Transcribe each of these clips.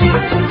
Thank you.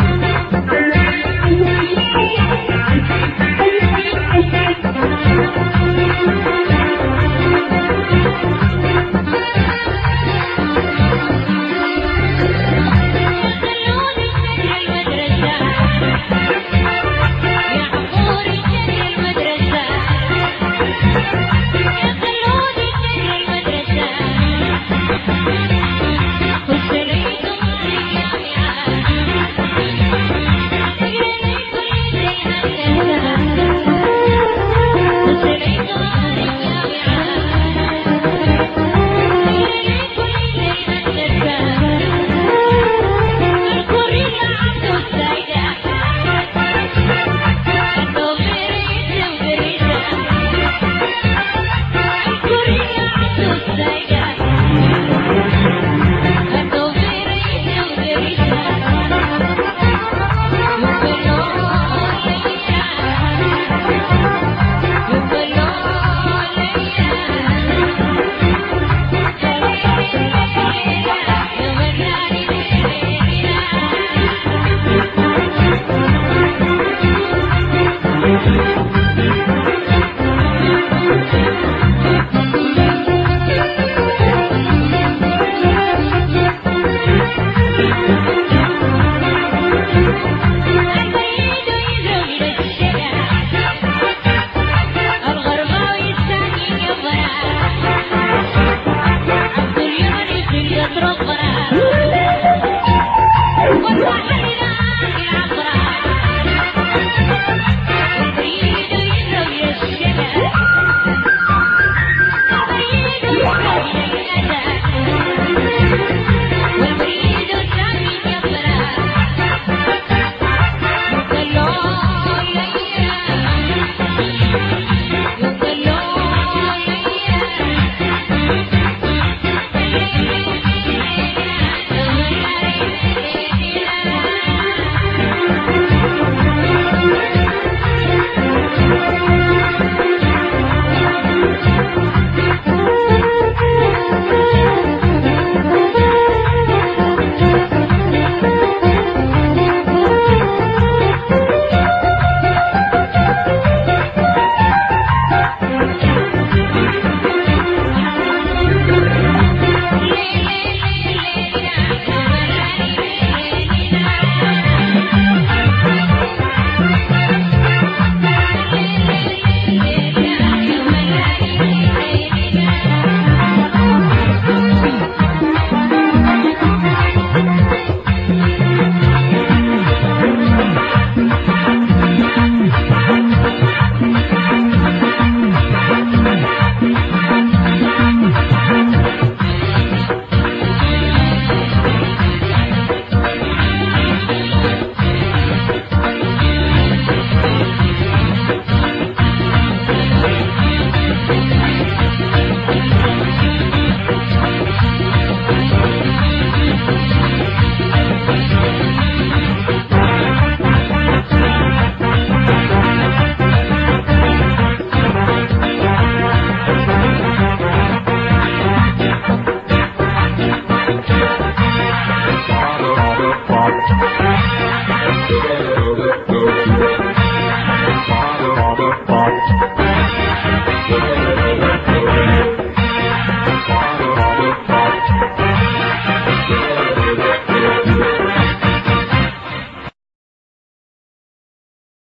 pote.